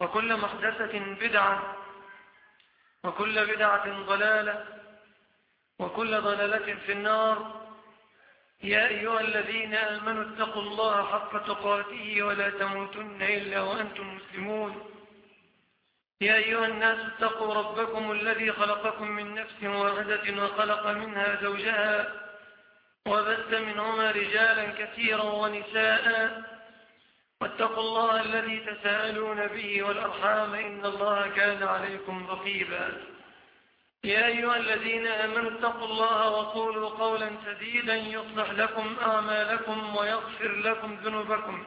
وكل محدثة بدعة وكل بدعة ضلالة وكل ضلالة في النار. يا أيها الذين آمنوا اتقوا الله حق تقاته ولا تموتن إلا وأنتم مسلمون. يا أيها الناس اتقوا ربكم الذي خلقكم من نفس واحدة وخلق منها زوجها وبث منهما رجالا كثيرا ونساء. واتقوا الله الذي تساءلون به والأرحام إن الله كان عليكم رقيبا. يا أيها الذين آمنوا اتقوا الله وقولوا قولا سديدا يصلح لكم أعمالكم ويغفر لكم ذنوبكم.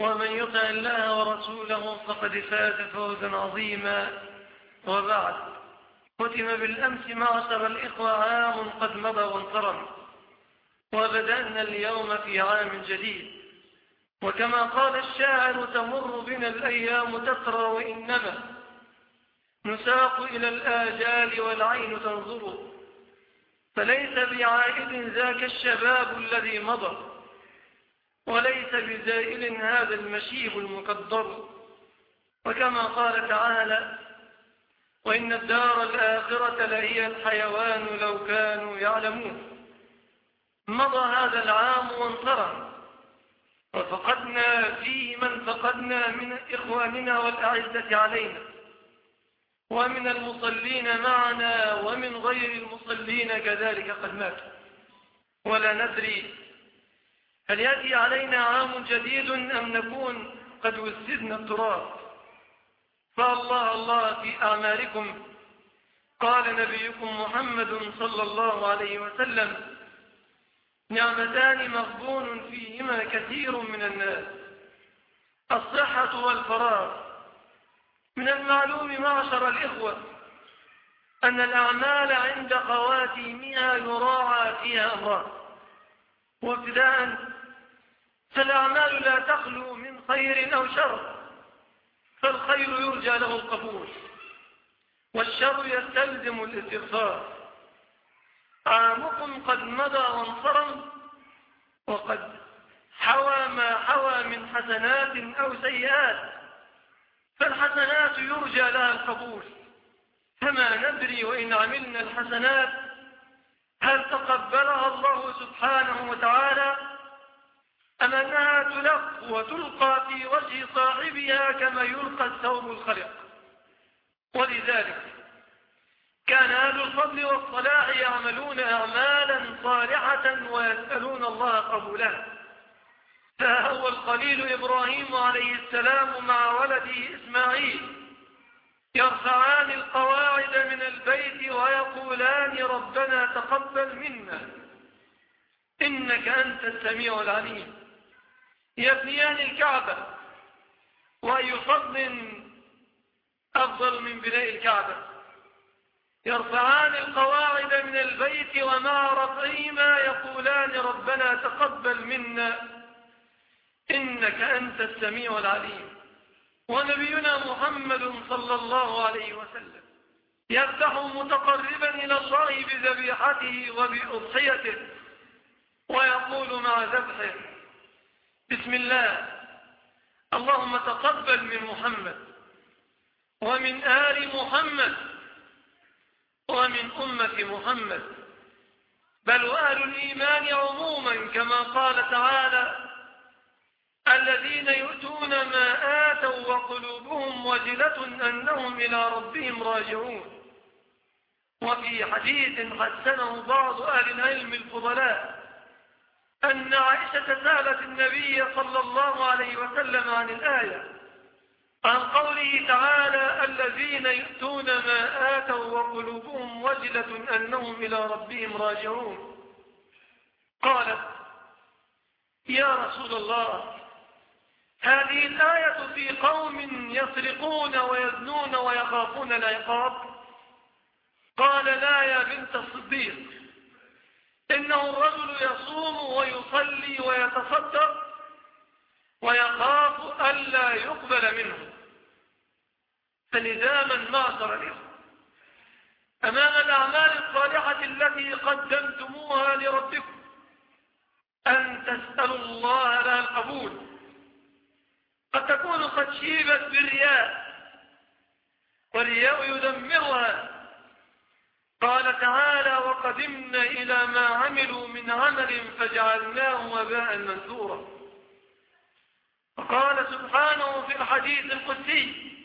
ومن يطع الله ورسوله فقد فاز فوزا عظيما. وبعد ختم بالأمس معشر الإخوة عام قد مضى وانصرم وبدأنا اليوم في عام جديد. وكما قال الشاعر تمر بنا الأيام تسرى وإنما نساق إلى الآجال والعين تنظر فليس بعائد ذاك الشباب الذي مضى وليس بزائل هذا المشيب المقدر وكما قال تعالى وإن الدار الآخرة لهي الحيوان لو كانوا يعلمون مضى هذا العام وانصرم وفقدنا فيه من فقدنا من إخواننا والأعزة علينا ومن المصلين معنا ومن غير المصلين كذلك قد ماتوا ولا ندري هل يأتي علينا عام جديد أم نكون قد وسدنا التراب. فالله الله في أعمالكم. قال نبيكم محمد صلى الله عليه وسلم نعمتان مغبون فيهما كثير من الناس. الصحة والفراغ. من المعلوم معشر الإخوة أن الأعمال عند خواتيمها يراعى فيها أمران وابتداء فالأعمال لا تخلو من خير أو شر فالخير يرجى له القبول والشر يستلزم الاستغفار. عامكم قد مضى وانصرم وقد حوى ما حوى من حسنات أو سيئات فالحسنات يرجى لها القبول فما ندري وإن عملنا الحسنات هل تقبلها الله سبحانه وتعالى؟ أم أنها تلق وتلقى في وجه صاحبها كما يلقى الثوب الخلق؟ ولذلك كان أهل الفضل والصلاح يعملون أعمالا صالحة ويسألون الله قبولها فهو الخليل إبراهيم عليه السلام مع ولده إسماعيل. يرفعان القواعد من البيت ويقولان ربنا تقبل منا. إنك أنت السميع العليم. يبنيان الكعبة. وأي فضل أفضل من بناء الكعبة. يرفعان القواعد من البيت ومع رفعهما يقولان ربنا تقبل منا إنك أنت السميع العليم. ونبينا محمد صلى الله عليه وسلم يفتح متقربا إلى الله بذبيحته وبأضحيته ويقول مع ذبحه بسم الله. اللهم تقبل من محمد ومن آل محمد ومن أمة محمد. بل وأهل الإيمان عموما كما قال تعالى الذين يؤتون ما آتوا وقلوبهم وجلة أنهم إلى ربهم راجعون. وفي حديث حسنه بعض أهل العلم الفضلاء أن عائشة سألت النبي صلى الله عليه وسلم عن الآية عن قوله تعالى الذين يؤتون ما آتوا وقلوبهم وجلة أنهم إلى ربهم راجعون. قالت يا رسول الله هذه الآية في قوم يسرقون ويزنون ويخافون العقاب؟ قال لا يا بنت الصديق إنه الرجل يصوم ويصلي ويتصدق ويخاف ألا يقبل منه. فلزاما معشر الإخوة أمام الأعمال الصالحة التي قدمتموها لربكم أن تسألوا الله لها القبول. قد تكون قد شيبت بالرياء والرياء يدمرها. قال تعالى وقدمنا إلى ما عملوا من عمل فجعلناه وباء منثورا. وقال سبحانه في الحديث القدسي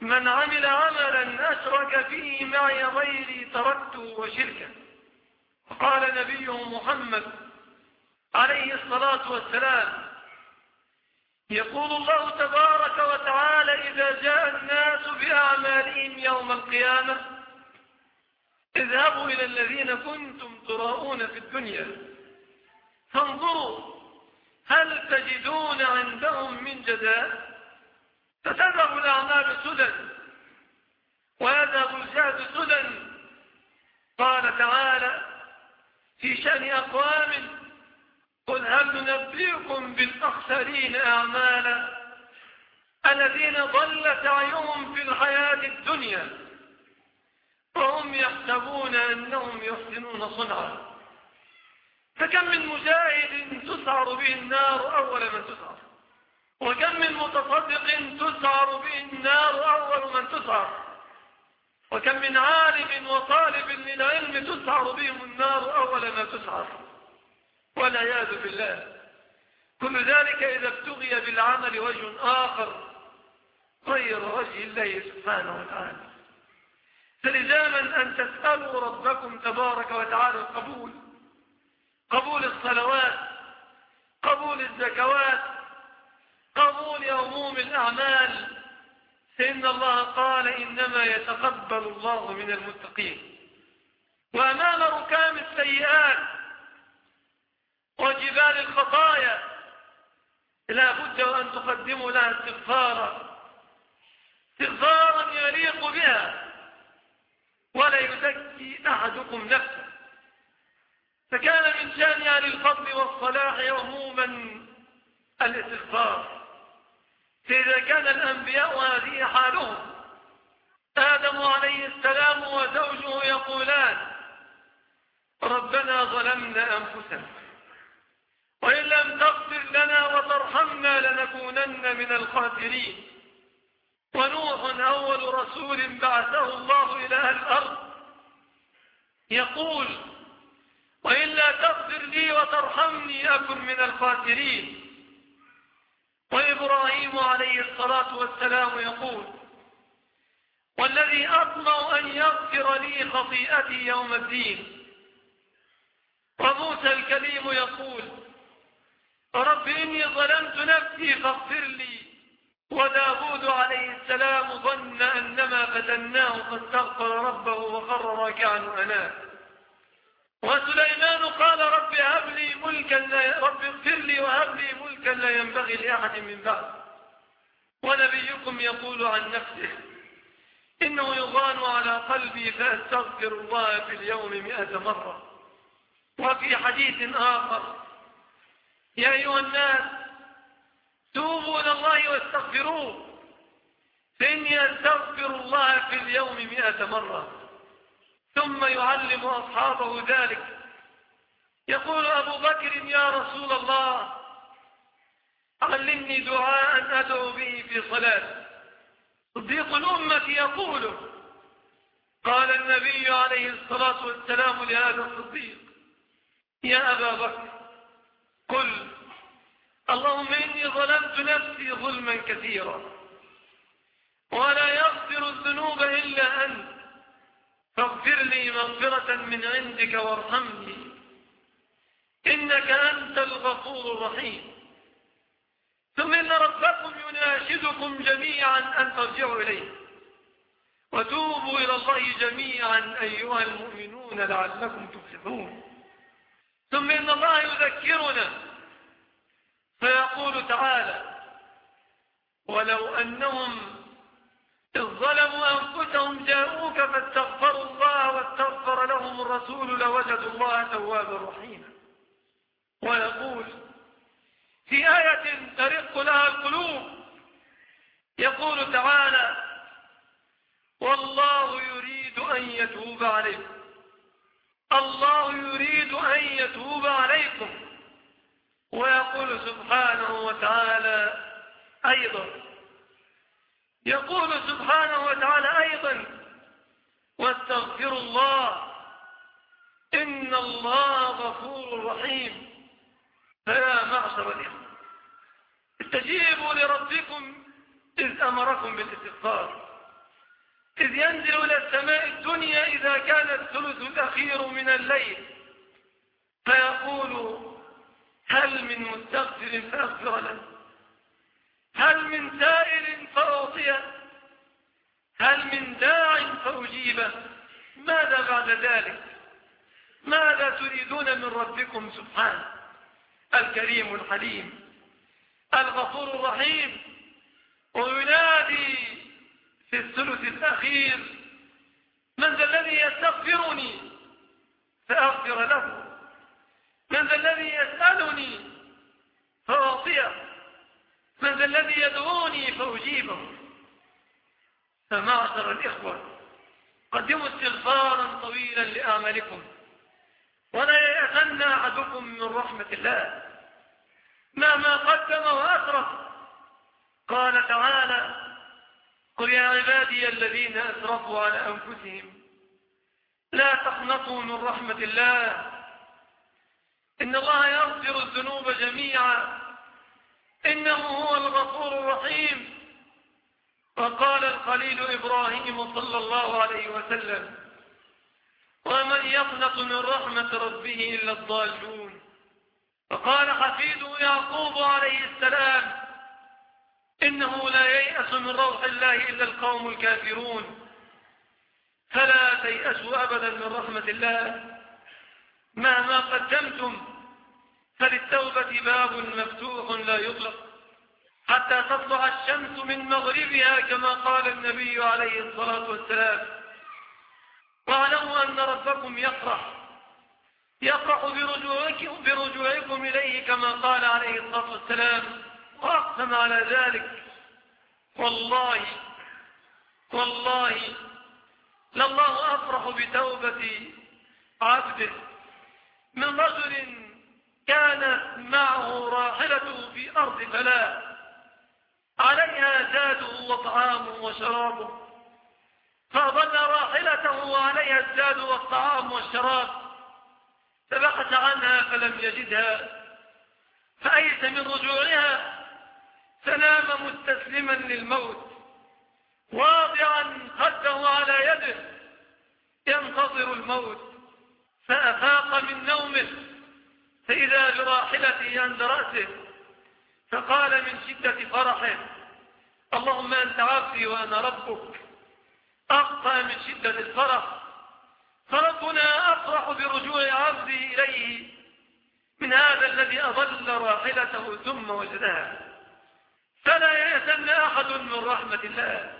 من عمل عملا أشرك فيه معي غيري تركته وشركه. وقال نبيه محمد عليه الصلاة والسلام يقول الله تبارك وتعالى إذا جاء الناس بأعمالهم يوم القيامة اذهبوا إلى الذين كنتم تراؤون في الدنيا فانظروا هل تجدون عندهم من جزاء؟ فتذهب الأعمال سدى ويذهب الجهد سدى. قال تعالى في شأن أقوام قل هل ننبئكم بالأخسرين أعمالا الذين ضل سعيهم في الحياة الدنيا وهم يحسبون أنهم يحسنون صنعا. فكم من مجاهد تسعر به النار أول من تسعر. وكم من متصدق تسعر به النار أول من تسعر وكم من عالم وطالب للعلم تسعر بهم النار أول ما تسعر والعياذ بالله. كل ذلك إذا ابتغي بالعمل وجه آخر غير وجه الله سبحانه وتعالى. فلزاما أن تسألوا ربكم تبارك وتعالى القبول قبول الصلوات. قبول الزكوات. قبول عموم الأعمال. فإن الله قال إنما يتقبل الله من المتقين. وأمام ركام السيئات وجبال الخطايا لا بد أن تقدموا لها استغفارا. استغفارا يليق بها. ولا يزكي أحدكم نفسه. فكان من شأن أهل الفضل والصلاح عموما الاستغفار. فإذا كان الأنبياء هذه حالهم آدم عليه السلام وزوجه يقولان ربنا ظلمنا أنفسنا وإن لم تغفر لنا وترحمنا لنكونن من الخاسرين. ونوح أول رسول بعثه الله إلى الأرض يقول وإلا تغفر لي وترحمني أكن من الخاسرين. وإبراهيم عليه الصلاة والسلام يقول والذي أطمع أن يغفر لي خطيئتي يوم الدين. وموسى الكليم يقول رب إني ظلمت نفسي فاغفر لي. وداود عليه السلام ظن أنما فتناه فاستغفر ربه وخر راكعا وأناه وسليمان قال رب هب لي ملكا لا رب اغفر لي وهب لي ملكا لا ينبغي لأحد من بعد. ونبيكم يقول عن نفسه إنه يضان على قلبي فأستغفر الله في اليوم مئة مرة. وفي حديث آخر يا أيها الناس توبوا إلى الله واستغفروه فإني أستغفر الله في اليوم مئة مرة. ثم يعلم أصحابه ذلك. يقول أبو بكر يا رسول الله علمني دعاء أدعو به في صلاة. صديق الأمة يقوله قال النبي عليه الصلاة والسلام لهذا الصديق يا أبا بكر قل اللهم إني ظلمت نفسي ظلما كثيرا ولا يغفر الذنوب إلا أنت. فاغفر لي مغفرة من عندك وارحمني. إنك أنت الغفور الرحيم. ثم إن ربكم يناشدكم جميعا أن ترجعوا إليه. وتوبوا إلى الله جميعا أيها المؤمنون لعلكم تفلحون. ثم إن الله يذكرنا. فيقول تعالى ولو أنهم إذ ظلموا أنفسهم جاءوك فاستغفروا الله واستغفر لهم الرسول لوجدوا الله توابا رحيما. ويقول في آية ترق لها القلوب يقول تعالى والله يريد أن يتوب عليكم الله يريد أن يتوب عليكم. ويقول سبحانه وتعالى أيضا يقول سبحانه وتعالى أيضا واستغفروا الله إن الله غفور رحيم. فيا معشر الإخوة استجيبوا لربكم إذ أمركم بالاستغفار. إذ ينزل إلى السماء الدنيا إذا كان الثلث الأخير من الليل. فيقول هل من مستغفر فأغفر له. هل من سائل فأعطيه؟ هل من داع فأجيبه؟ ماذا بعد ذلك؟ ماذا تريدون من ربكم سبحانه؟ الكريم الحليم الغفور الرحيم وينادي في الثلث الأخير من ذا الذي يستغفرني؟ فأغفر له. من ذا الذي يسألني؟ فأعطيه. من ذا الذي يدعوني فأجيبه. فمعشر الإخوة. قدموا استغفارا طويلا لأعمالكم ولا يأتن أحدكم من رحمة الله. مهما قدم وأسرف قال تعالى قل يا عبادي الذين أسرفوا على أنفسهم لا تقنطوا من رحمة الله. إن الله يغفر الذنوب جميعا. إنه هو الغفور الرحيم. وقال الخليل إبراهيم صلى الله عليه وسلم ومن يقنط من رحمة ربه إلا الضالون. وقال حفيده يعقوب عليه السلام إنه لا ييأس من روح الله إلا القوم الكافرون. فلا تيأسوا أبدا من رحمة الله. مهما قدمتم فللتوبة باب مفتوح لا يطلق. حتى تطلع الشمس من مغربها كما قال النبي عليه الصلاة والسلام. واعلموا أن ربكم يفرح. يفرح برجوعكم, برجوعكم إليه كما قال عليه الصلاة والسلام. وأقسم على ذلك. والله والله لله أفرح بتوبة عبده من رجل كانت معه راحلته في أرض فلاة عليها زاده وطعامه وشرابه فأظل راحلته وعليها الزاد والطعام والشراب. فبحث عنها فلم يجدها. فأيس من رجوعها. فنام مستسلما للموت. واضعا خده على يده. ينتظر الموت. فأفاق من نومه. فإذا براحلته عند رأسه فقال من شدة فرحه اللهم أنت عبدي وأنا ربك. أقطع من شدة الفرح فربنا أفرح برجوع عبده إليه. من هذا الذي أضل راحلته ثم وجدها. فلا يأتن أحد من رحمة الله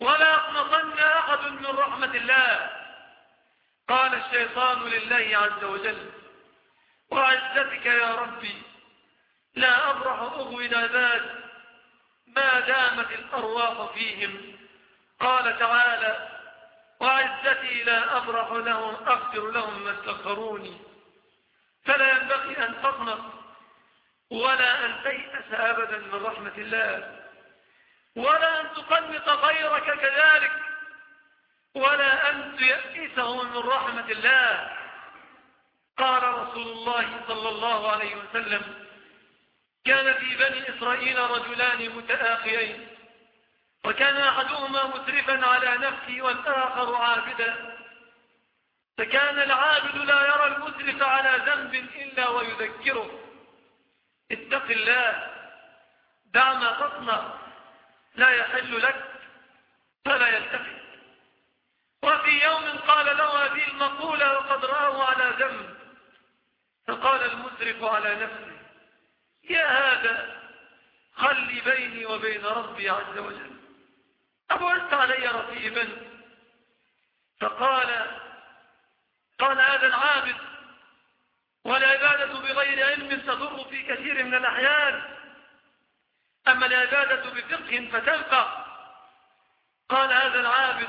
ولا أقنطن أحد من رحمة الله. قال الشيطان لله عز وجل وعزتك يا ربي. لا أبرح أغوي العباد ما دامت الأرواح فيهم. قال تعالى وعزتي لا أبرح لهم أغفر لهم ما استغفروني. فلا ينبغي أن تقنط ولا أن تيأس أبدا من رحمة الله. ولا أن تقنط غيرك كذلك. ولا أن تيأسه من رحمة الله. قال رسول الله صلى الله عليه وسلم كان في بني إسرائيل رجلان متآخيين وكان أحدهما مسرفا على نفسه والآخر عابدا فكان العابد لا يرى المسرف على ذنب إلا ويذكره. اتق الله دع ما تصنع لا يحل لك فلا يلتفت. وفي يوم قال له هذه المقولة وقد رآه على ذنب فقال المسرف على نفسه يا هذا خلي بيني وبين ربي عز وجل. أبعدت علي رقيبا. فقال قال هذا العابد والعبادة بغير علم تضر في كثير من الأحيان أما العبادة بفقه فتنفع قال هذا العابد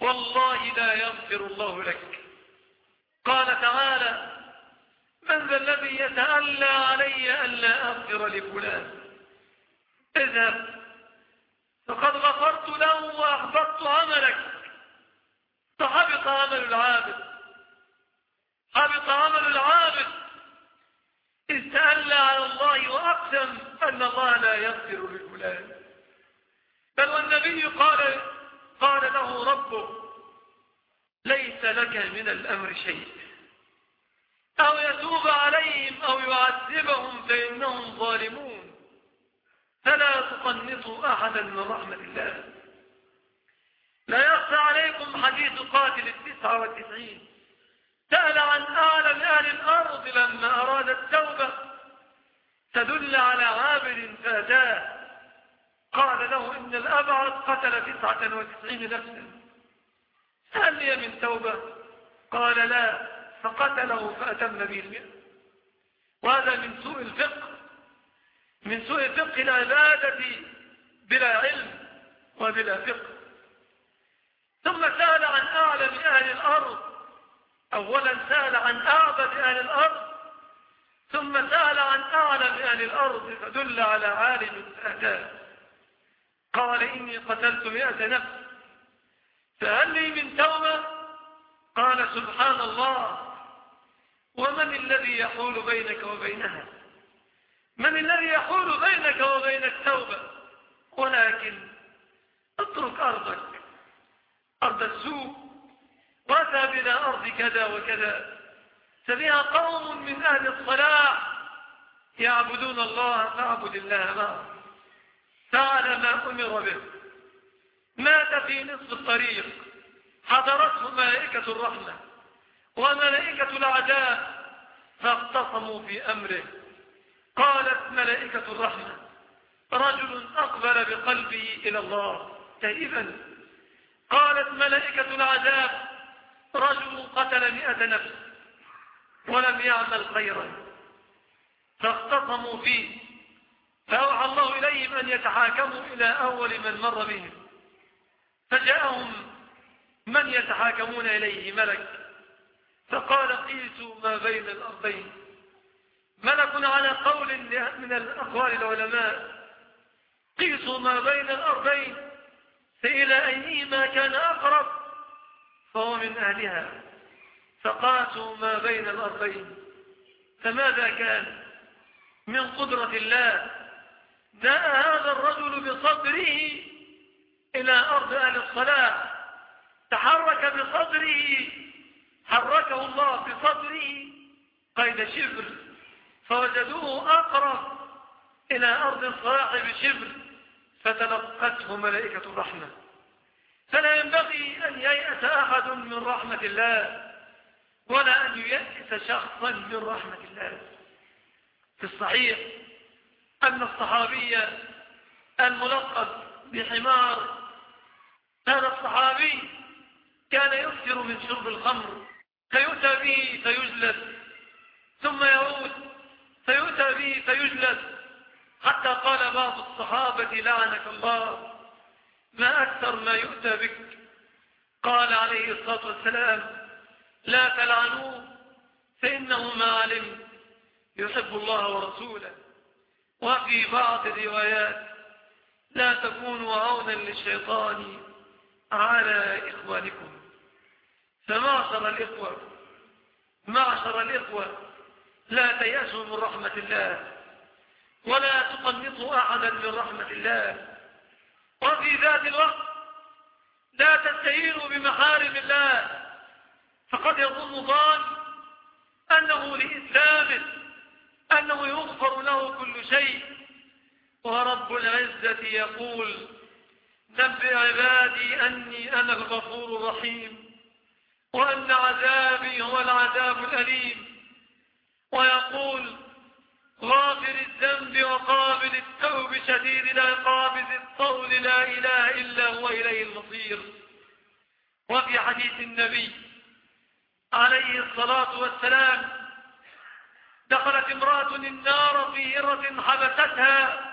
والله لا يغفر الله لك. قال تعالى من ذا الذي يتألى علي ألا أغفر لفلان. اذهب فقد غفرت له وأحبطت عملك. فحبط عمل العابد. حبط عمل العابد. إذ تألى على الله وأقسم أن الله لا يغفر لفلان. بل والنبي قال قال له ربه ليس لك من الأمر شيء. أو يتوب عليهم أو يعذبهم فإنهم ظالمون. فلا تقنطوا أحدا من رحمة الله. لا يخفى عليكم حديث قاتل التسعة والتسعين. سأل عن أعلم أهل الأرض لما أراد التوبة. تدل على عابد فأتاه. قال له إن الأبعد قتل تسعة وتسعين نفسا. هل لي من توبة؟ قال لا. فقتله فأتم به المئة وهذا من سوء الفقه من سوء فقه العبادة بلا علم وبلا فقه. ثم سأل عن أعلم أهل الأرض أولا سأل عن أعبد أهل الأرض ثم سأل عن أعلم أهل الأرض فدل على عالم الأداء قال إني قتلت مئة نفس فهل لي من توبة؟ قال سبحان الله. ومن الذي يحول بينك وبينها؟ من الذي يحول بينك وبين التوبة؟ ولكن اترك أرضك أرض السوء واذهب إلى أرض كذا وكذا. فبها قوم من أهل الصلاح يعبدون الله فاعبد الله معه فعل ما أمر به. مات في نصف الطريق. حضرته ملائكة الرحمة. وملائكة العذاب فاختصموا في أمره. قالت ملائكة الرحمة رجل أقبل بقلبه إلى الله. تائبا قالت ملائكة العذاب رجل قتل مئة نفس ولم يعمل خيرا. فاختصموا فيه. فأوحى الله إليهم أن يتحاكموا إلى أول من مر بهم. فجاءهم من يتحاكمون إليه؟ ملك. فقال قيسوا ما بين الأرضين. ملك على قول من الأقوال العلماء قيسوا ما بين الأرضين. فإلى أيهما كان أقرب؟ فهو من أهلها. فقاسوا ما بين الأرضين. فماذا كان؟ من قدرة الله. جاء هذا الرجل بصدره إلى أرض أهل الصلاة. تحرك بصدره حركه الله بصدره قيد شبر فوجدوه أقرب إلى أرض الصلاح بشبر فتلقته ملائكة الرحمة. فلا ينبغي أن ييأس أحد من رحمة الله ولا أن ييأس شخصا من رحمة الله. في الصحيح أن الصحابي الملقب بحمار هذا الصحابي كان يكثر من شرب الخمر. فيؤتى به فيجلس ثم يعود فيؤتى به فيجلس. حتى قال بعض الصحابة لعنك الله ما أكثر ما يؤتى بك. قال عليه الصلاة والسلام لا تلعنوه فإنه ما علم يحب الله ورسوله. وفي بعض الروايات لا تكونوا عونا للشيطان على إخوانكم. فمعشر الإخوة معشر الإخوة لا تيأسوا من رحمة الله ولا تقنطوا أحدا من رحمة الله. وفي ذات الوقت لا تستهينوا بمحارم الله. فقد يظن ظان أنه لإسلامه أنه يغفر له كل شيء. ورب العزة يقول نبئ عبادي أني أنا الغفور الرحيم. وأن عذابي هو العذاب الأليم. ويقول غافر الذنب وقابل التوب شديد العقاب ذي الطول لا إله إلا هو إليه المصير. وفي حديث النبي عليه الصلاة والسلام دخلت امرأة النار في هرة حبستها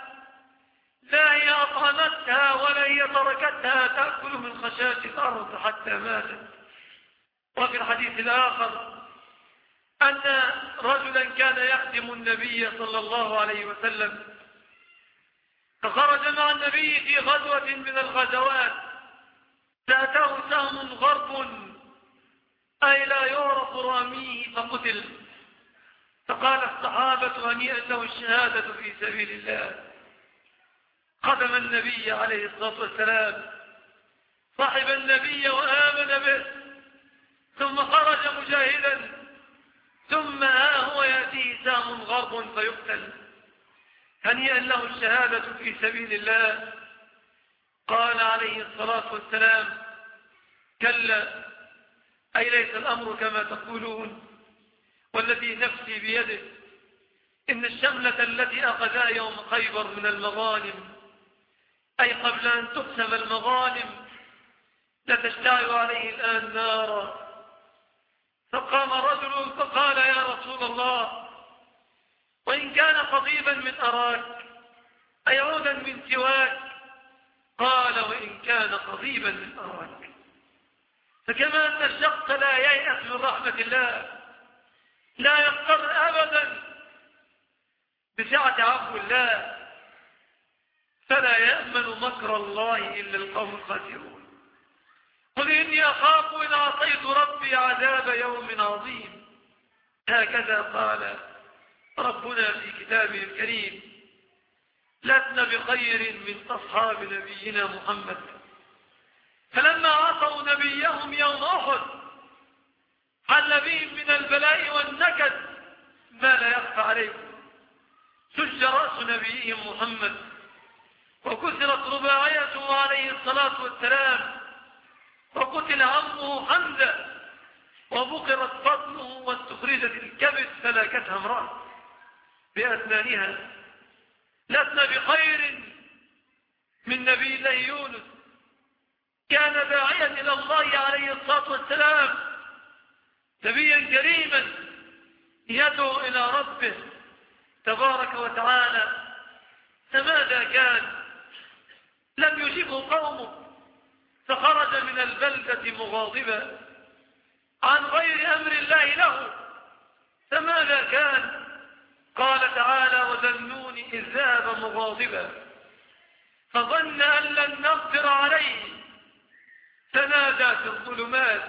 لا هي أطعمتها ولا هي تركتها تأكل من خشاش الأرض حتى ماتت. وفي الحديث الآخر أن رجلا كان يخدم النبي صلى الله عليه وسلم فخرج مع النبي في غزوة من الغزوات. فأتاه سهم غرب أي لا يعرف راميه فقتل. فقال الصحابة هنيئا له الشهادة في سبيل الله. قدم النبي عليه الصلاة والسلام. صاحب النبي وآمن به. ثم خرج مجاهدا ثم ها هو يأتيه سام غرب فيقتل. هنيئا له الشهادة في سبيل الله. قال عليه الصلاة والسلام كلا أي ليس الأمر كما تقولون. والذي نفسي بيده إن الشملة التي أخذها يوم خيبر من المغانم أي قبل أن تقسم المغانم لتشتعل عليه الآن نارا. فقام رجل فقال يا رسول الله وإن كان قضيبا من أراك أي عودا من سواك؟ قال وإن كان قضيبا من أراك. فكما أن الشخص لا ييأس من رحمة الله لا يضطر أبدا بسعة عفو الله فلا يأمن مكر الله إلا القوم الخاسرون. قل إني أخاف إن عصيت ربي عذاب يوم عظيم. هكذا قال ربنا في كتابه الكريم لسنا بخير من أصحاب نبينا محمد. فلما عصوا نبيهم يوم أحد حل بهم من البلاء والنكد ما لا يخفى عليكم. سج رأس نبيهم محمد وكسرت رباعيته عليه الصلاة والسلام. وقتل عمه حمزة وبقرت بطنه واستخرجت الكبد فلاكتها امرأة بأسنانها. لسنا بخير من نبي الله يونس. كان داعيا إلى الله عليه الصلاة والسلام نبيا كريما يدعو إلى ربه تبارك وتعالى. فماذا كان؟ لم يجبه قومه. فخرج من البلدة مغاضبا عن غير أمر الله له. فماذا كان؟ قال تعالى وذنون إذ ذهب مغاضبا. فظن أن لن نقدر عليه. فنادى في الظلمات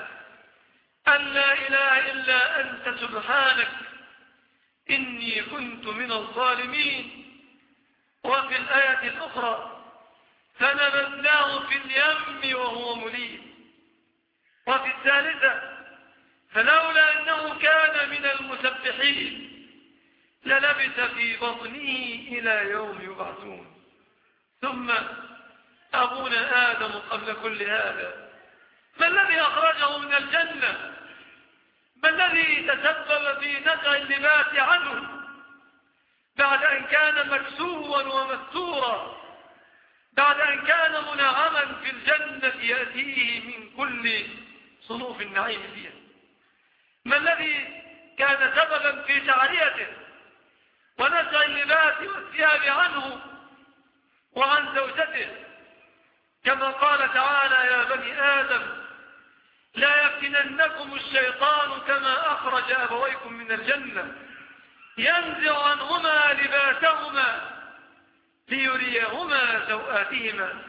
أن لا إله إلا أنت سبحانك إني كنت من الظالمين. وفي الآية الأخرى فنبذناه في اليم وهو مليم وفي الثالثة فلولا أنه كان من المسبحين للبث في بطنه إلى يوم يبعثون. ثم أبونا آدم قبل كل هذا. ما الذي أخرجه من الجنة؟ ما الذي تسبب في نزع اللباس عنه؟ بعد أن كان مكسوا ومستورا. بعد أن كان منعما في الجنة يأتيه من كل صنوف النعيم فيها. ما الذي كان سببا في تعريته ونزع اللباس والثياب عنه وعن زوجته؟ كما قال تعالى يا بني آدم لا يفتننكم الشيطان كما أخرج أبويكم من الجنة. ينزع عنهما لباسهما ليريهما سوآتهما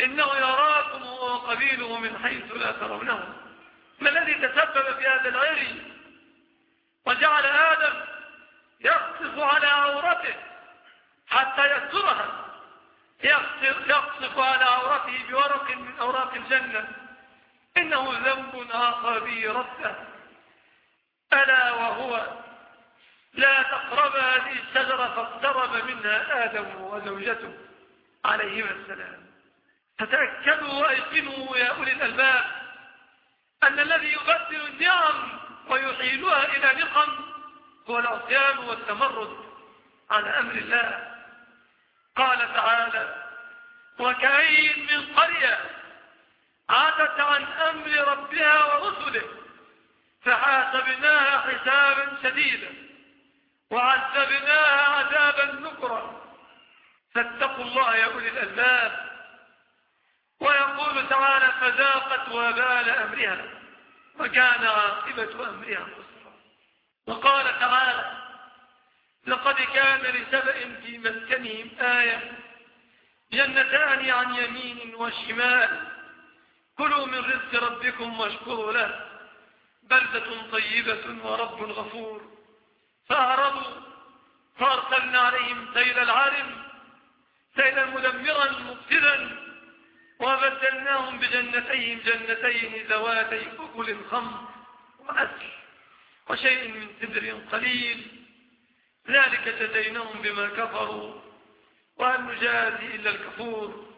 إنه يراكم وقبيله من حيث لا ترونهم. ما الذي تسبب في هذا العري وجعل آدم يقصف على عورته حتى يسترها. يقصف على عورته بورق من أوراق الجنة. إنه ذنب به ربه. ألا وهو لا تقرب هذه الشجرة فاقترب منها آدم وزوجته عليهما السلام. فتأكدوا وأيقنوا يا أولي الألباب أن الذي يبدل النعم ويحيلها إلى نقم هو العصيان والتمرد عن أمر الله. قال تعالى وكأين من قرية عادت عن أمر ربها ورسله فحاسبناها حسابا شديدا. وعذبناها عذابا نكرا. فاتقوا الله يا أولي الألباب. ويقول تعالى فذاقت وبال أمرها وكان عاقبة أمرها وقال تعالى لقد كان لسبأ في مسكنهم آية جنتان عن يمين وشمال. كلوا من رزق ربكم واشكروا له. بلدة طيبة ورب غفور. فأعرضوا فأرسلنا عليهم سيل العارم سيلا مدمرا مبتلا وبدلناهم بجنتين جنتين ذواتي أكل خمر وأسل وشيء من سدر قليل. ذلك جزيناهم بما كفروا وهل نجازي إلا الكفور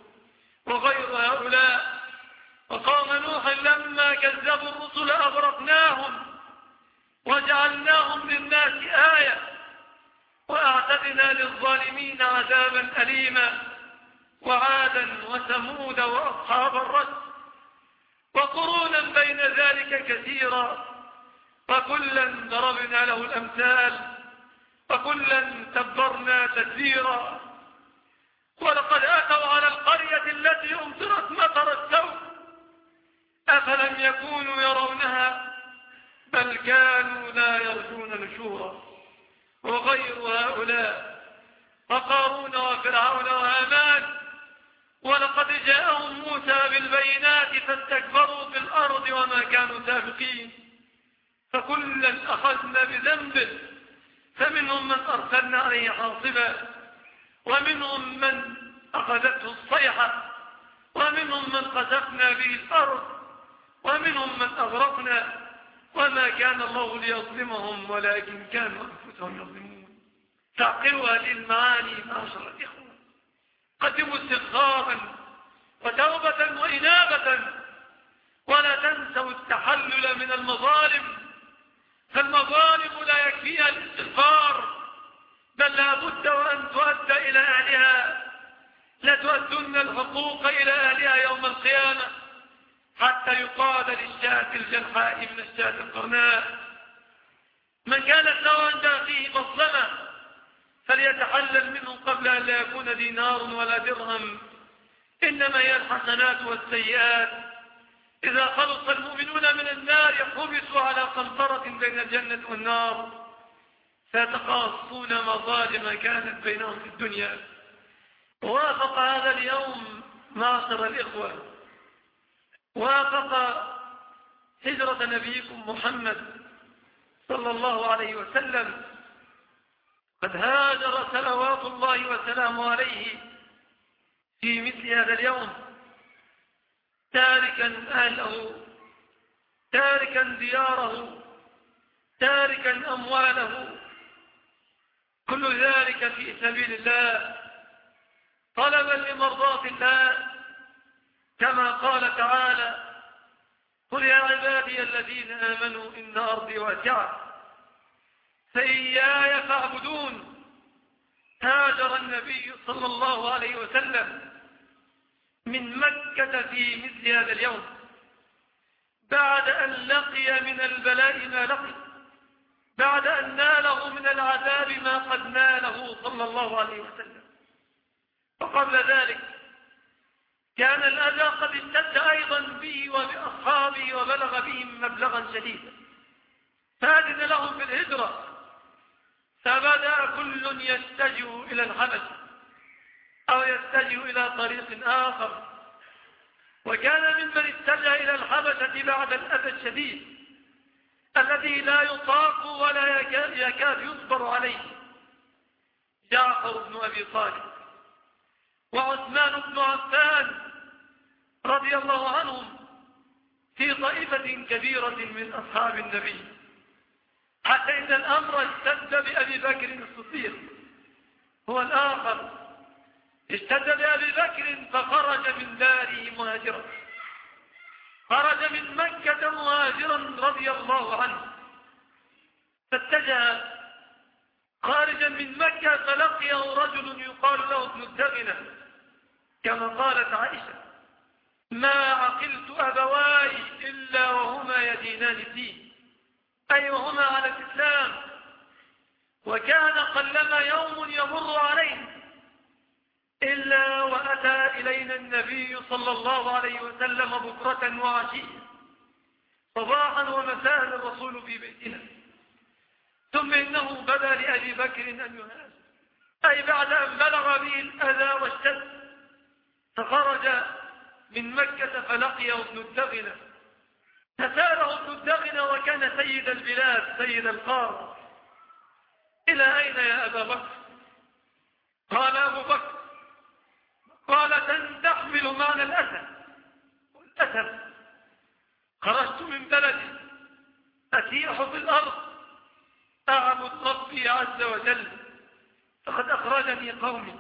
وغير هؤلاء. وقوم نوح لما كذبوا الرسل أغرقناهم. للناس آية وأعتدنا للظالمين عذابا أليما وعادا وثمود وأصحاب الرس وقرونا بين ذلك كثيرا وكلا ضربنا له الأمثال وكلا تبرنا تدبيرا ولقد أتوا على القرية التي أمطرت مطر السوء أفلم يكونوا يرونها بل كانوا لا يرجون نشورا. وغير هؤلاء وقارون وفرعون وهامان ولقد جاءهم موسى بالبينات فاستكبروا في الأرض وما كانوا سابقين. فكلا أخذنا بذنبه فمنهم من أرسلنا عليه حاصبا ومنهم من أخذته الصيحة ومنهم من قذفنا به الأرض ومنهم من أغرقنا. وما كان الله ليظلمهم ولكن كانوا أنفسهم يظلمون. تعقلوا هذه المعاني معاشر الإخوة. قدموا استغفارا وتوبة وإنابة. ولا تنسوا التحلل من المظالم. فالمظالم لا يكفيها الاستغفار بل لا بد وأن تؤدى إلى أهلها. لتؤدن الحقوق إلى أهلها يوم القيامة. حتى يقال للشاة الجنحاء من الشاة القرناء من كانت له عند أخيه مظلمة فليتحلل منه قبل أن لا يكون دينار ولا درهم. إنما هي الحسنات والسيئات. إذا خلص المؤمنون من النار حبسوا على قنطرة بين الجنة والنار. فيتقاصون مظالم كانت بينهم في الدنيا. وافق هذا اليوم معصر الإخوة. وافق هجرة نبيكم محمد صلى الله عليه وسلم. قد هاجر صلوات الله وسلامه عليه في مثل هذا اليوم. تاركا أهله تاركا دياره تاركا أمواله. كل ذلك في سبيل الله. طلبا لمرضاة الله. كما قال تعالى قل يا عبادي الذين آمنوا إن أرضي واسعة فإياي فاعبدون هاجر النبي صلى الله عليه وسلم من مكة في مثل هذا اليوم بعد أن لقي من البلاء ما لقي بعد أن ناله من العذاب ما قد ناله صلى الله عليه وسلم. وقبل ذلك كان الأذى قد اشتد أيضا به وبأصحابه وبلغ بهم مبلغا شديدا. فأذن لهم بالهجرة فبدأ كل يتجه إلى الحبش أو يتجه إلى طريق آخر. وكان ممن اتجه إلى الحبشة بعد الأذى الشديد الذي لا يطاق ولا يكاد يصبر عليه. جعفر بن أبي طالب وعثمان بن عفان رضي الله عنهم في طائفة كبيرة من أصحاب النبي. حتى إن الأمر اشتد بأبي بكر الصديق. هو الآخر. اشتد بأبي بكر فخرج من داره مهاجرا. خرج من مكة مهاجرا رضي الله عنه. فاتجه خارجا من مكة فلقيه رجل يقال له ابن الدغنة كما قالت عائشة. ما عقلت أبواي إلا وهما يدينان الدين. أي وهما على الإسلام. وكان قلما يوم يمر عليه إلا وأتى إلينا النبي صلى الله عليه وسلم بكرة وعشية. صباحا ومساء الرسول في بيتنا. ثم إنه بدا لأبي بكر أن يهاجر. أي بعد أن بلغ به الأذى والشد فخرج من مكة فلقيه ابن الدغنة فساله ابن الدغنة وكان سيد البلاد سيد القار. إلى أين يا أبا بكر؟ قال أبو بكر قال تحمل معنى الأسد. والأسد خرجت من بلدي أسيح في الأرض. أعبد ربي عز وجل فقد أخرجني قومي.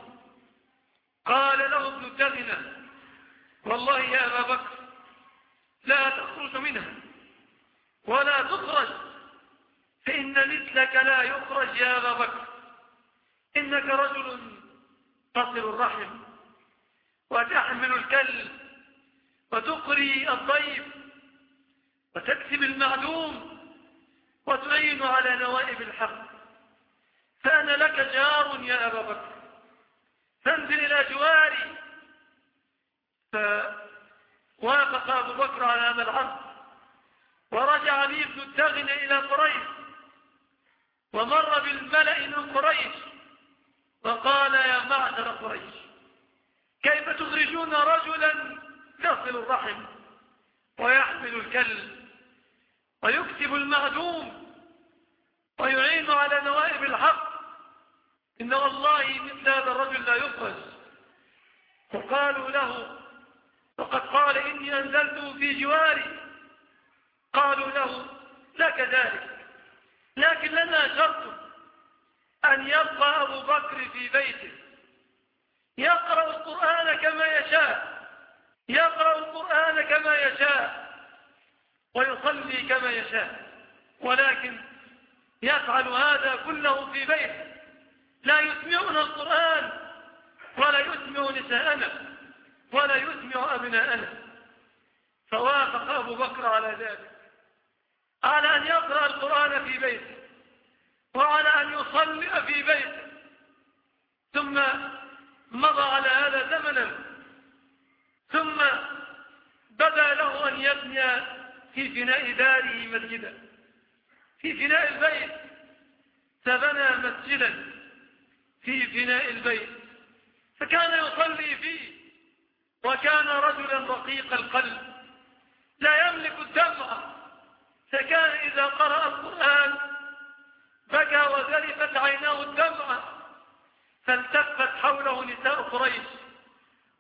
قال له ابن الدغنة والله يا أبا بكر لا تخرج منها ولا تخرج. فإن مثلك لا يخرج يا أبا بكر. إنك رجل تصل الرحم وتحمل الكلب وتقري الضيف وتكسب المعلوم وتعين على نوائب الحق. فأنا لك جار يا أبا بكر. فانزل إلى جواري فوافق أبو بكر على هذا العرض ورجع بي ابن الدغن إلى قريش ومر بالملأ من قريش وقال يا معشر قريش كيف تخرجون رجلا يصل الرحم ويحمل الكلب ويكتب المعدوم ويعين على نوائب الحق؟ إن والله مثل هذا الرجل لا يخرج. فقالوا له وقد قال إني أنزلته في جواري. قالوا له لا كذلك لكن لنا شرط أن يبقى أبو بكر في بيته. يقرأ القرآن كما يشاء. يقرأ القرآن كما يشاء. ويصلي كما يشاء. ولكن يفعل هذا كله في بيته. لا يسمعنا القرآن ولا يسمع نساءنا. ولا يسمع أبناءنا فوافق أبو بكر على ذلك. على أن يقرأ القرآن في بيته وعلى أن يصلي في بيته. ثم مضى على هذا زمنا. ثم بدا له أن يبني في فناء داره مسجدا. في فناء البيت. فبنى مسجدا في فناء البيت. فكان يصلي فيه. وكان رجلا رقيق القلب لا يملك الدمع فكان إذا قرأ القرآن بكى وذرفت عيناه الدمع فالتفت حوله نساء قريش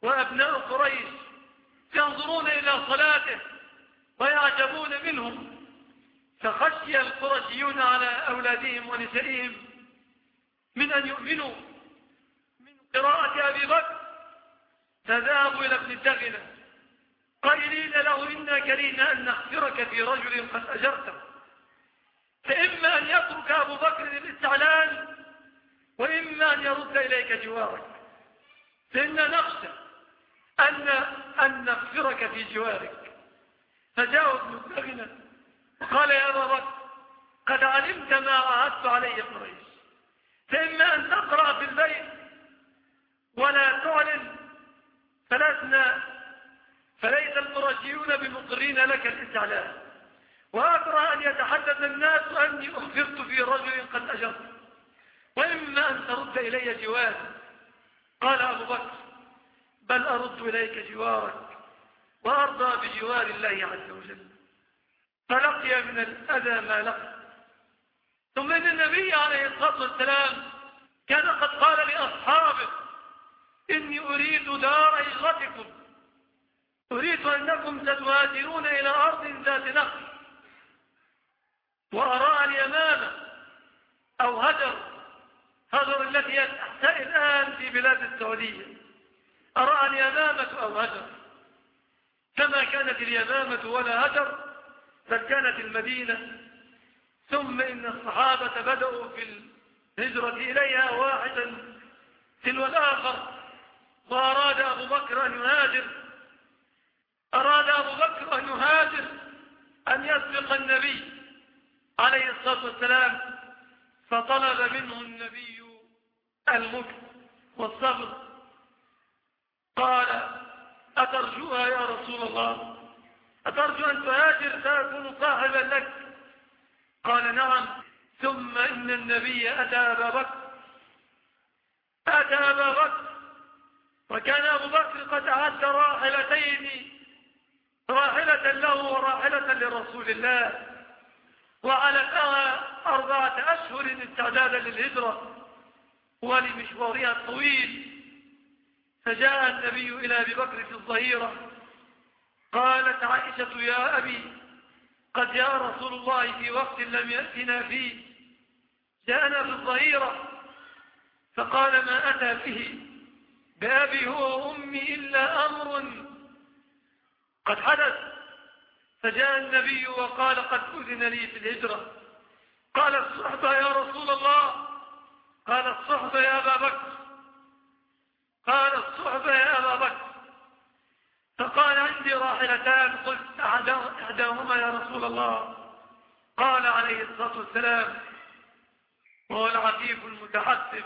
وأبناء قريش ينظرون إلى صلاته ويعجبون منهم. فخشي القرشيون على أولادهم ونسائهم من أن يؤمنوا. من قراءة أبي بكر فذهبوا إلى ابن الدغنة. قائلين له إنا كرينا أن نخفرك في رجل قد أجرته. فإما أن يترك أبو بكر الاستعلان وإما أن يرد إليك جوارك. فإنا نخشى أن, أن نغفرك في جوارك. فجاء ابن الدغنة وقال يا أبا بكر قد علمت ما عهدت علي قريش. فإما أن تقرأ في البيت ولا تعلن فلسنا فليس القرشيون بمقرين لك الاستعلام وأكره أن يتحدث الناس أني أخفرت في رجل قد أجرت. وإما أن ترد إلي جوار قال أبو بكر بل أرد إليك جوارك وأرضى بجوار الله عز وجل. فلقي من الأذى ما لقي ثم إن النبي عليه الصلاة والسلام كان قد قال لأصحابه إني أريد دار هجرتكم أريد أنكم ستهاجرون إلى أرض ذات نخل. وأرى اليمامة أو هجر هجر التي تحتئ الآن في بلاد السعودية. أرى اليمامة أو هجر كما كانت اليمامة ولا هجر بل كانت المدينة. ثم إن الصحابة بدأوا في هجرة إليها واحدا تلو الآخر. وأراد أبو بكر أن يهاجر. أراد أبو بكر أن يهاجر أن يسبق النبي عليه الصلاة والسلام فطلب منه النبي المكر والصبر. قال أترجوها يا رسول الله؟ أترجو أن تهاجر سأكون صاحبا لك. قال نعم. ثم إن النبي أتى أبا بكر. أتى أبا بكر. وكان أبو بكر قد أعد راحلتين راحلة له وراحلة لرسول الله وعلى أربعة أشهر استعدادا للهجرة ولمشوارها الطويل. فجاء النبي إلى أبي بكر في الظهيرة قالت عائشة يا أبي قد جاء رسول الله في وقت لم يأتنا فيه جاءنا في الظهيرة فقال ما أتى فيه بأبي هو وأمي إلا أمر قد حدث. فجاء النبي وقال قد أذن لي في الهجرة. قال الصحبة يا رسول الله. قال الصحبة يا أبا بكر. قال الصحبة يا أبا بكر. فقال عندي راحلتان. قلت أحداهما يا رسول الله. قال عليه الصلاة والسلام. وهو العفيف المتحسب.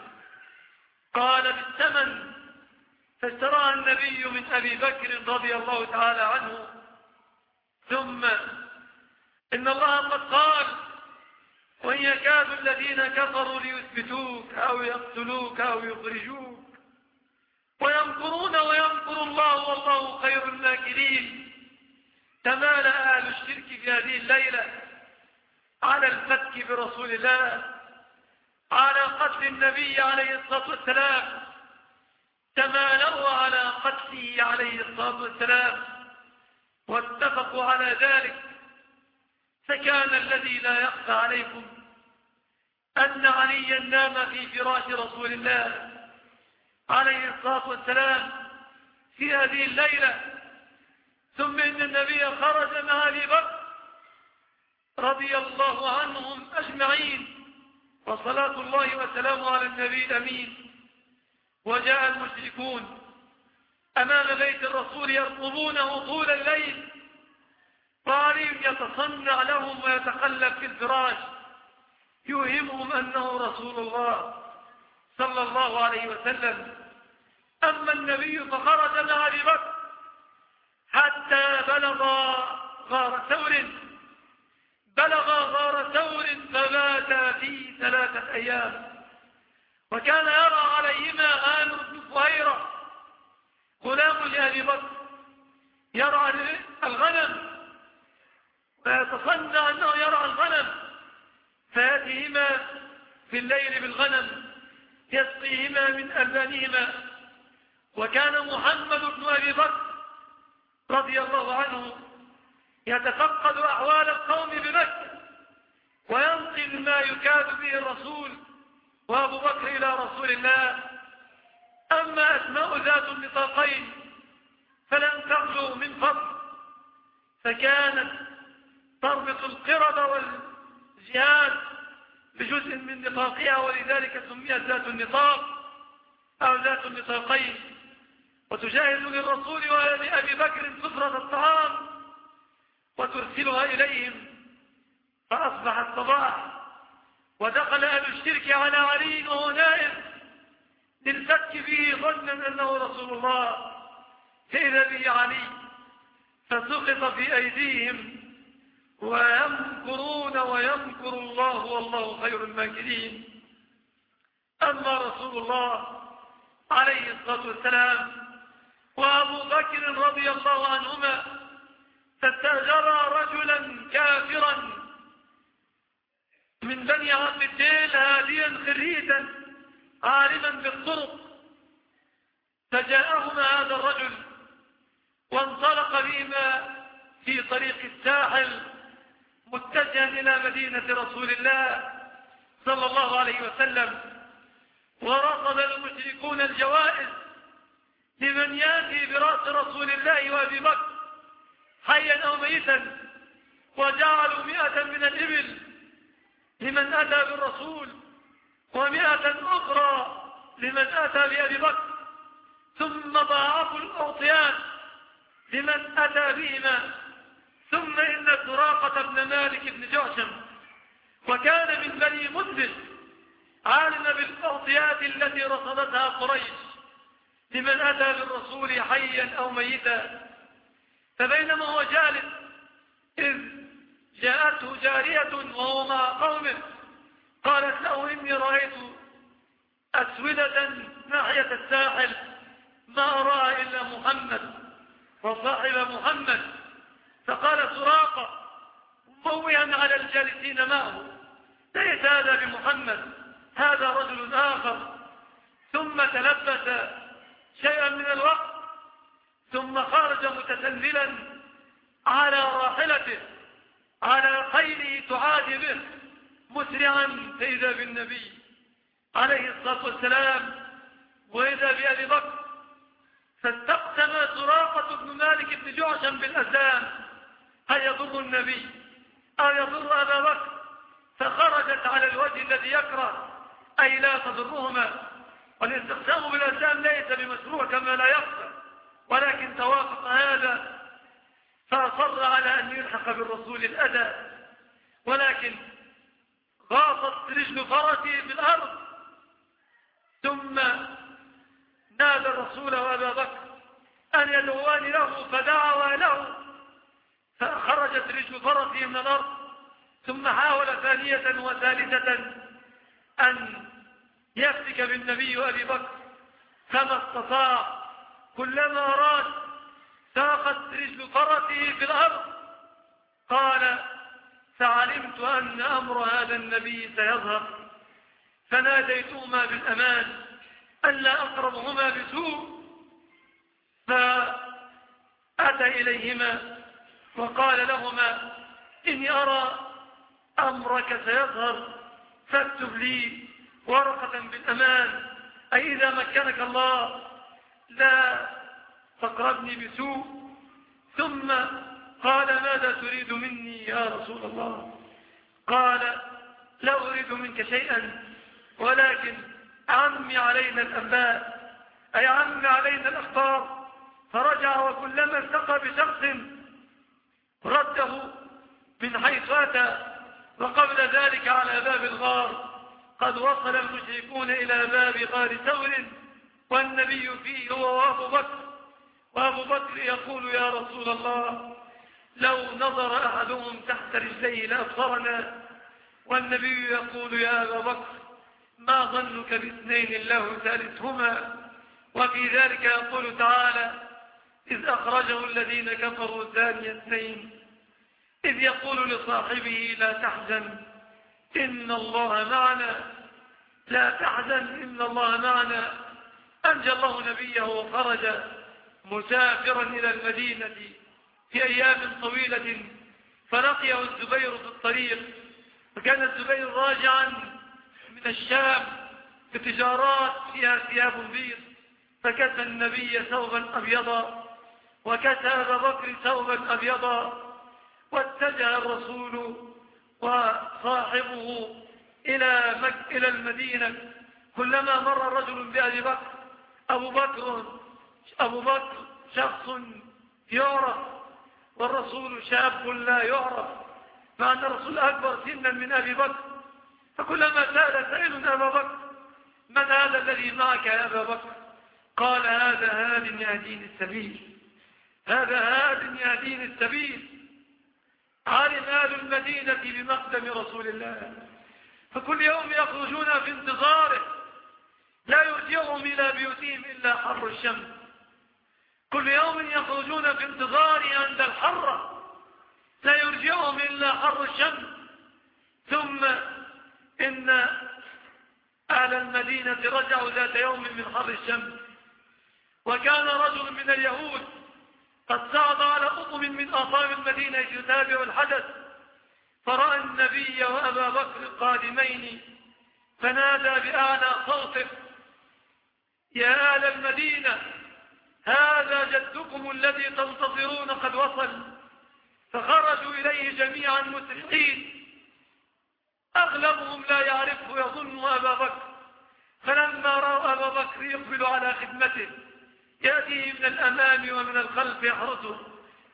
قال بالثمن. فاشتراها النبي من أبي بكر رضي الله تعالى عنه. ثم إن الله قد قال وإن يكاد الذين كفروا ليثبتوك أو يقتلوك أو يخرجوك ويمكرون ويمكر الله والله خير الماكرين. تمال أهل الشرك في هذه الليلة على الفتك برسول الله على قتل النبي عليه الصلاة والسلام. تمالوا على قتله عليه الصلاة والسلام واتفقوا على ذلك فكان الذي لا يخفى عليكم أن عليا نام في فراش رسول الله عليه الصلاة والسلام في هذه الليلة. ثم إن النبي خرج مع أبي بكر رضي الله عنهم أجمعين وصلاة الله وسلامه على النبي الأمين. وجاء المشركون أمام بيت الرسول يرقبونه طول الليل؟ طالب يتصنع لهم ويتقلب في الفراش يوهمهم أنه رسول الله صلى الله عليه وسلم. أما النبي فخرج مع أبي بكر حتى بلغ غار ثور بلغ غار ثور فمات في ثلاثة أيام. وكان يرى عليهما آمر بن فهيرة غلام لأبي بكر. يرعى الغنم فيتصنع أنه يرعى الغنم. فيأتيهما في الليل بالغنم يسقيهما من ألبانهما. وكان محمد بن أبي بكر رضي الله عنه يتفقد أحوال القوم بمكة وينقل ما يكاد به الرسول. وأبو بكر إلى رسول الله. أما أسماء ذات النطاقين فلم تخلو من فضل فكانت تربط القرد والجهاد بجزء من نطاقها ولذلك سميت ذات النطاق أو ذات النطاقين. وتجاهز للرسول ولأبي بكر سفرة الطعام وترسلها إليهم فأصبح الصباح ودخل أهل الشرك على علي وهو نائم. للفتك به ظنا أنه رسول الله. فإذا به علي فسقط في أيديهم. ويمكرون ويمكر الله والله خير الماكرين. أما رسول الله عليه الصلاة والسلام وأبو بكر رضي الله عنهما فاستأجر رجلا كافرا من بني عم الديل هاديا خريتا عالما بالطرق. فجاءهما هذا الرجل وانطلق بهما في طريق الساحل متجها إلى مدينة رسول الله صلى الله عليه وسلم. ورصد المشركون الجوائز لمن ياتي برأس رسول الله وأبي بكر حيا أو ميتا وجعلوا مئة من الإبل لمن أتى بالرسول ومئة أخرى لمن أتى بأبي بكر ثم ضاعفوا الأعطيات لمن أتى بهما ثم إن سراقة بن مالك بن جعشم وكان من بني مدلس عالم بالأعطيات التي رصدتها قريش لمن أتى بالرسول حيا أو ميتا. فبينما هو جالس إذ جاءته جارية وهو مع قومه قالت له إني رأيت أسودة ناحية الساحل ما أراها إلا محمد وصاحب محمد فقال سراقة مويا على الجالسين معه ليس هذا بمحمد هذا رجل آخر. ثم تلبس شيئا من الوقت ثم خرج متسللا على راحلته. على خيله تعادي به مسرعا فإذا بالنبي عليه الصلاة والسلام وإذا بأبي بكر فاستقسم سراقة بن مالك بن جعشم بالأذان هل يضر النبي؟ أو يضر أبا بكر؟ فخرجت على الوجه الذي يكره أي لا تضرهما. والاستقسام بالأذان ليس بمشروع كما لا يخفى ولكن توافق هذا فأصر على أن يلحق بالرسول الأذى ولكن غاصت رجل فرسه بالأرض ثم نادى الرسول وأبا بكر أن يدعوان له فدعوا له فخرجت رجل فرسه من الأرض. ثم حاول ثانية وثالثة أن يفتك بالنبي وأبي بكر فما استطاع. كلما أراد ساقت رجل فرسه في الأرض. قال فعلمت أن أمر هذا النبي سيظهر. فناديتهما بالأمان ألا أقربهما بسوء. فأتى إليهما وقال لهما إني أرى أمرك سيظهر. فاكتب لي ورقة بالأمان. أي إذا مكنك الله لا تقربني بسوء. ثم قال ماذا تريد مني يا رسول الله؟ قال لا أريد منك شيئا ولكن عمي علينا الأنباء أي عمي علينا الأخبار. فرجع وكلما التقى بشخص رده من حيث أتى وقبل ذلك على باب الغار. قد وصل المشركون إلى باب غار ثور والنبي فيه هو وأبو بكر. وأبو بكر يقول يا رسول الله لو نظر أحدهم تحت رجليه لأبصرنا. والنبي يقول يا أبا بكر ما ظنك باثنين الله ثالثهما؟ وفي ذلك يقول تعالى إذ أخرجه الذين كفروا ثاني اثنين. إذ يقول لصاحبه لا تحزن إن الله معنا. لا تحزن إن الله معنا. أنجى الله نبيه وخرج مسافرا إلى المدينة في أيام طويلة فلقيه الزبير في الطريق فكان الزبير راجعا من الشام بتجارات فيها ثياب بيض فكسى النبي ثوبا أبيضا وكسى أبا بكر ثوبا أبيضا واتجه الرسول وصاحبه إلى, مك... إلى المدينة كلما مر رجل بأبي بكر أبو بكر أبو بكر شخص يعرف والرسول شاب لا يعرف مع أن الرسول أكبر سنا من أبي بكر. فكلما سأل سائل أبا بكر من هذا الذي معك يا أبا بكر؟ قال هذا هاد يهدين السبيل. هذا هاد يهدين السبيل. علم أهل المدينة بمقدم رسول الله. فكل يوم يخرجون في انتظاره لا يرجعهم إلى بيوتهم إلا حر الشمس. كل يوم يخرجون في انتظاره عند الحرة لا يرجعهم إلا حر الشمس. ثم إن أهل المدينة رجعوا ذات يوم من حر الشمس. وكان رجل من اليهود قد صعد على أطم من آثار المدينة يتابع الحدث فرأى النبي وأبا بكر قادمين فنادى بأعلى صوته يا آل المدينة هذا جدكم الذي تنتظرون قد وصل. فخرجوا إليه جميعا مسرحين أغلبهم لا يعرفه يظن أبا بكر. فلما رأوا أبا بكر يقبل على خدمته. يأتيه من الأمام ومن الخلف يحرسه.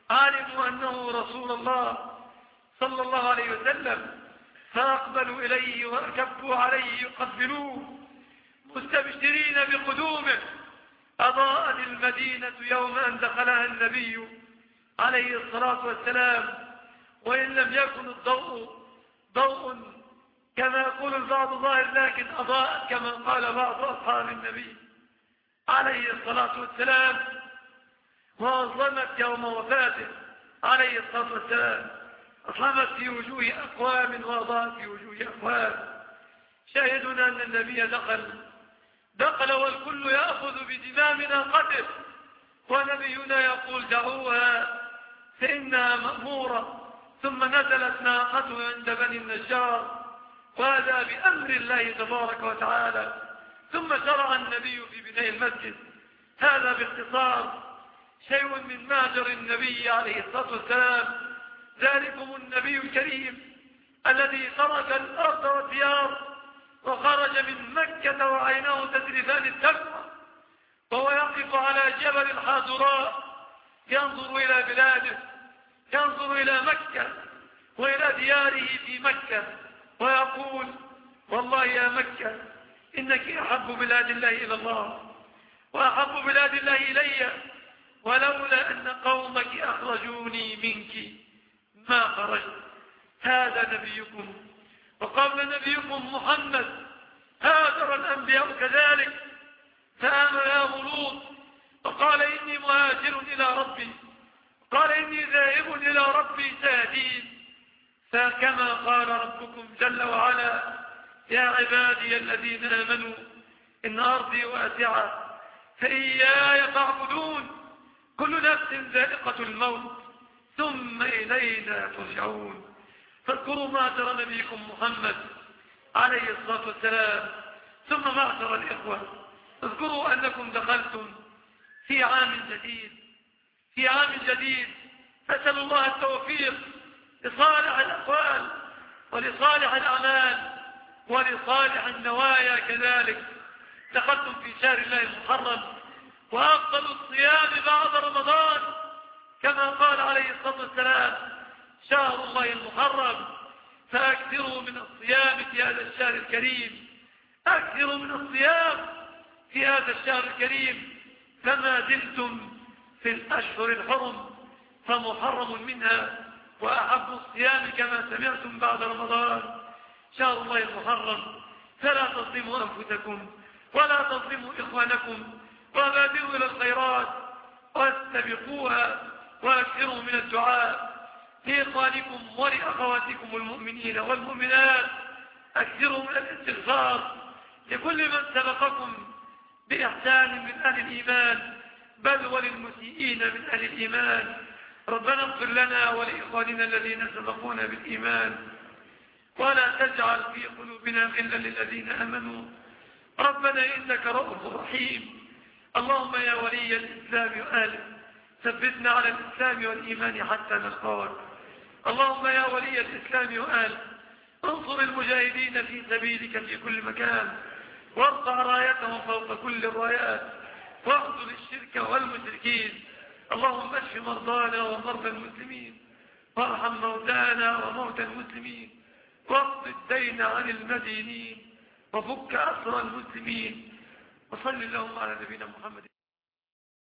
علموا أنه رسول الله صلى الله عليه وسلم. فأقبلوا إليه وكفوا عليه يقبلوه مستبشرين بقدومه. أضاءت المدينة يوم أن دخلها النبي عليه الصلاة والسلام وإن لم يكن الضوء ضوء كما يقول البعض ظاهر لكن أضاءت كما قال بعض أصحاب النبي عليه الصلاة والسلام. وأظلمت يوم وفاته عليه الصلاة والسلام. أظلمت في وجوه أقوام وأضاءت في وجوه أقوام. شاهدنا أن النبي دخل دخل والكل يأخذ بدمامنا قدر ونبينا يقول دعوها فإنها مأمورة. ثم نزلت ناقته عند بني النجار. وهذا بأمر الله تبارك وتعالى. ثم شرع النبي في بناء المسجد. هذا باختصار. شيء من ماجر النبي عليه الصلاة والسلام. ذلكم النبي الكريم الذي ترك الأرض والديار وخرج من مكة وعيناه تدرفان الدمع وهو يقف على جبل الحاضراء ينظر إلى بلاده ينظر إلى مكة وإلى دياره في مكة ويقول والله يا مكة إنك أحب بلاد الله إلى الله وأحب بلاد الله إلي ولولا أن قومك أخرجوني منك ما خرجت. هذا نبيكم وقبل نبيكم محمد هاجر الأنبياء كذلك فآمن لوط وقال إني مهاجر إلى ربي قال إني ذاهب إلى ربي سيهدين فكما قال ربكم جل وعلا يا عبادي الذين آمنوا إن أرضي واسعة فإياي فاعبدون. كل نفس ذائقة الموت ثم إلينا ترجعون. فاذكروا معشر نبيكم محمد عليه الصلاة والسلام. ثم معشر الإخوة اذكروا أنكم دخلتم في عام جديد في عام جديد. فاسأل الله التوفيق لصالح الأقوال ولصالح الأعمال ولصالح النوايا كذلك. دخلتم في شهر الله المحرم وأفضل الصيام بعد رمضان كما قال عليه الصلاة والسلام. شهر الله المحرم فأكثروا من الصيام في هذا الشهر الكريم. أكثروا من الصيام في هذا الشهر الكريم. فما زلتم في الأشهر الحرم فمحرم منها وأحب الصيام كما سمعتم بعد رمضان. شهر الله المحرم فلا تظلموا أنفسكم ولا تظلموا إخوانكم وبادروا إلى الخيرات واستبقوها وأكثروا من الدعاء. لإخوانكم ولأخواتكم المؤمنين والمؤمنات أكثروا من الاستغفار لكل من سبقكم بإحسان من أهل الإيمان بل وللمسيئين من أهل الإيمان. ربنا اغفر لنا ولإخواننا الذين سبقونا بالإيمان ولا تجعل في قلوبنا غلا للذين آمنوا. ربنا إنك رؤوف رحيم. اللهم يا ولي الإسلام وآله ثبتنا على الإسلام والإيمان حتى نلقاك. اللهم يا ولي الإسلام وآله انصر المجاهدين في سبيلك في كل مكان وارفع رايتهم فوق كل الرايات واخذل الشرك والمشركين. اللهم اشف مرضانا ومرضى المسلمين وارحم موتانا وموتى المسلمين واقض الدين عن المدينين وفك أسر المسلمين وصل اللهم على نبينا محمد.